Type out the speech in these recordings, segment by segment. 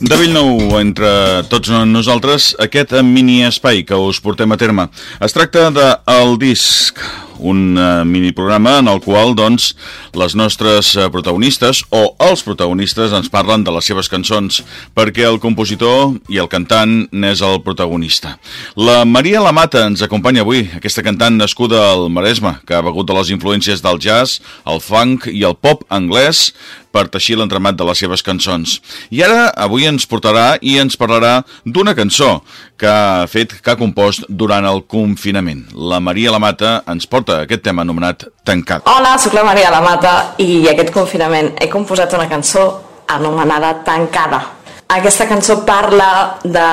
De nou entre tots nosaltres, aquest mini espai que us portem a terme. Es tracta de El Disc, un uh, miniprograma en el qual doncs, les nostres uh, protagonistes o els protagonistes ens parlen de les seves cançons, perquè el compositor i el cantant n'és el protagonista. La Maria Lamata ens acompanya avui, aquesta cantant nascuda al Maresme, que ha begut de les influències del jazz, el funk i el pop anglès per teixir l'entremat de les seves cançons. I ara, avui ens portarà i ens parlarà d'una cançó que ha fet, que ha compost durant el confinament. La Maria Lamata ens porta porta aquest tema anomenat Tancat. Hola, sóc la Maria La Mata i aquest confinament he composat una cançó anomenada Tancada. Aquesta cançó parla de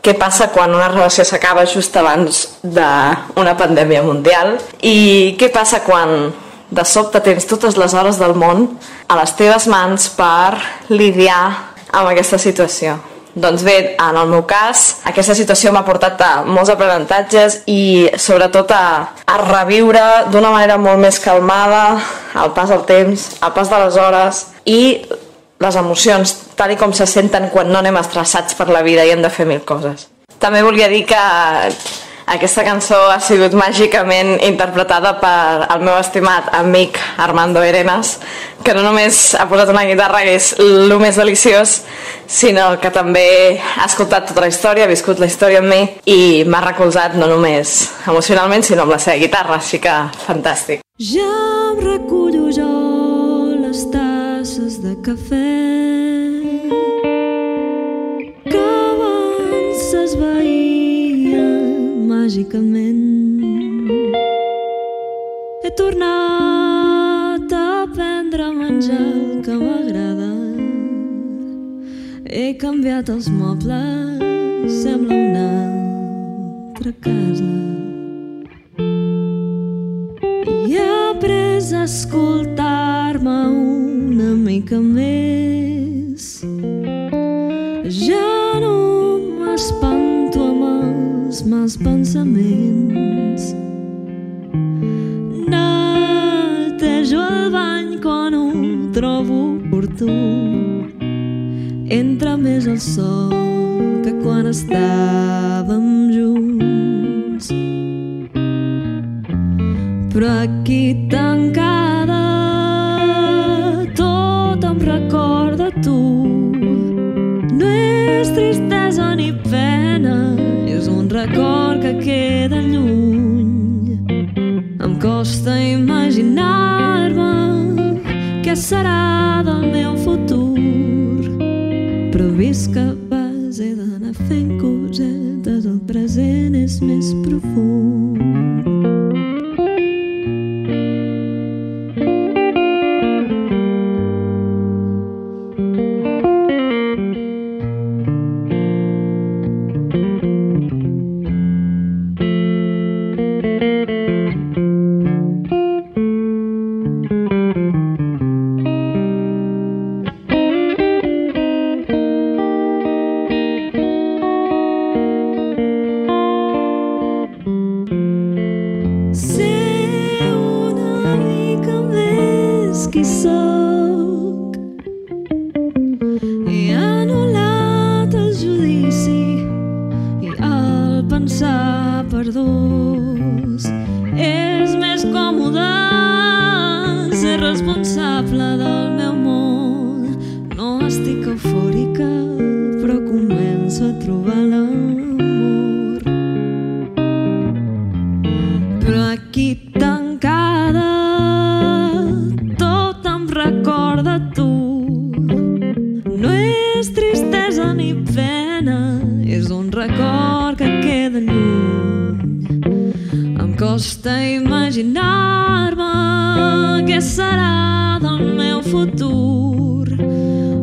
què passa quan una relació s'acaba just abans d'una pandèmia mundial i què passa quan de sobte tens totes les hores del món a les teves mans per lidiar amb aquesta situació. Doncs bé, en el meu cas, aquesta situació m'ha portat a molts aprenentatges i sobretot a, a reviure d'una manera molt més calmada el pas del temps, el pas de les hores i les emocions, tal i com se senten quan no anem estressats per la vida i hem de fer mil coses. També volia dir que aquesta cançó ha sigut màgicament interpretada per el meu estimat amic Armando Erenas, que no només ha posat una guitarra que és el més deliciós, sinó que també ha escoltat tota la història, ha viscut la història amb mi i m'ha recolzat no només emocionalment, sinó amb la seva guitarra, així que fantàstic. Ja em recullo jo les tasses de cafè Tornat a aprendre a menjar el que m'agrada. He canviat els mobles, sembla una altra casa. I he après a escoltar-me una mica més. Ja no m'espanto amb els mals pensaments. Trobo oportú. Entra més el sol que quan estàvem junts. Però aquí tancada tot em recorda tu. No és tristesa ni pena, record que queda serà del meu futur, però visc qui sóc. He anul·lat el judici i el pensar per dos. És més còmode ser responsable del meu costa imaginar-me què serà del meu futur,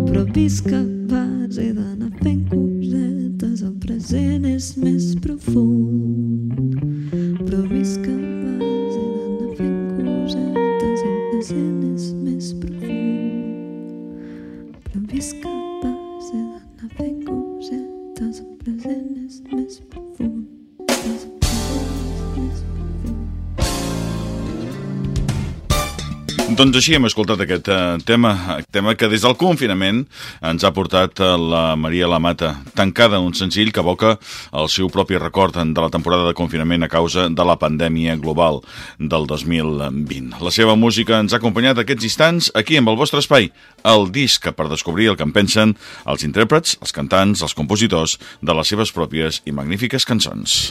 però visc capaç he d'anar fent cosetes, el present és més profund, però visc capaç he d'anar fent cosetes, el present és més profund, però visc Doncs així hem escoltat aquest uh, tema, tema que des del confinament ens ha portat uh, la Maria Lamata, tancada, un senzill que evoca el seu propi record de la temporada de confinament a causa de la pandèmia global del 2020. La seva música ens ha acompanyat aquests instants aquí amb el vostre espai, el disc per descobrir el que en pensen els intèrprets, els cantants, els compositors de les seves pròpies i magnífiques cançons.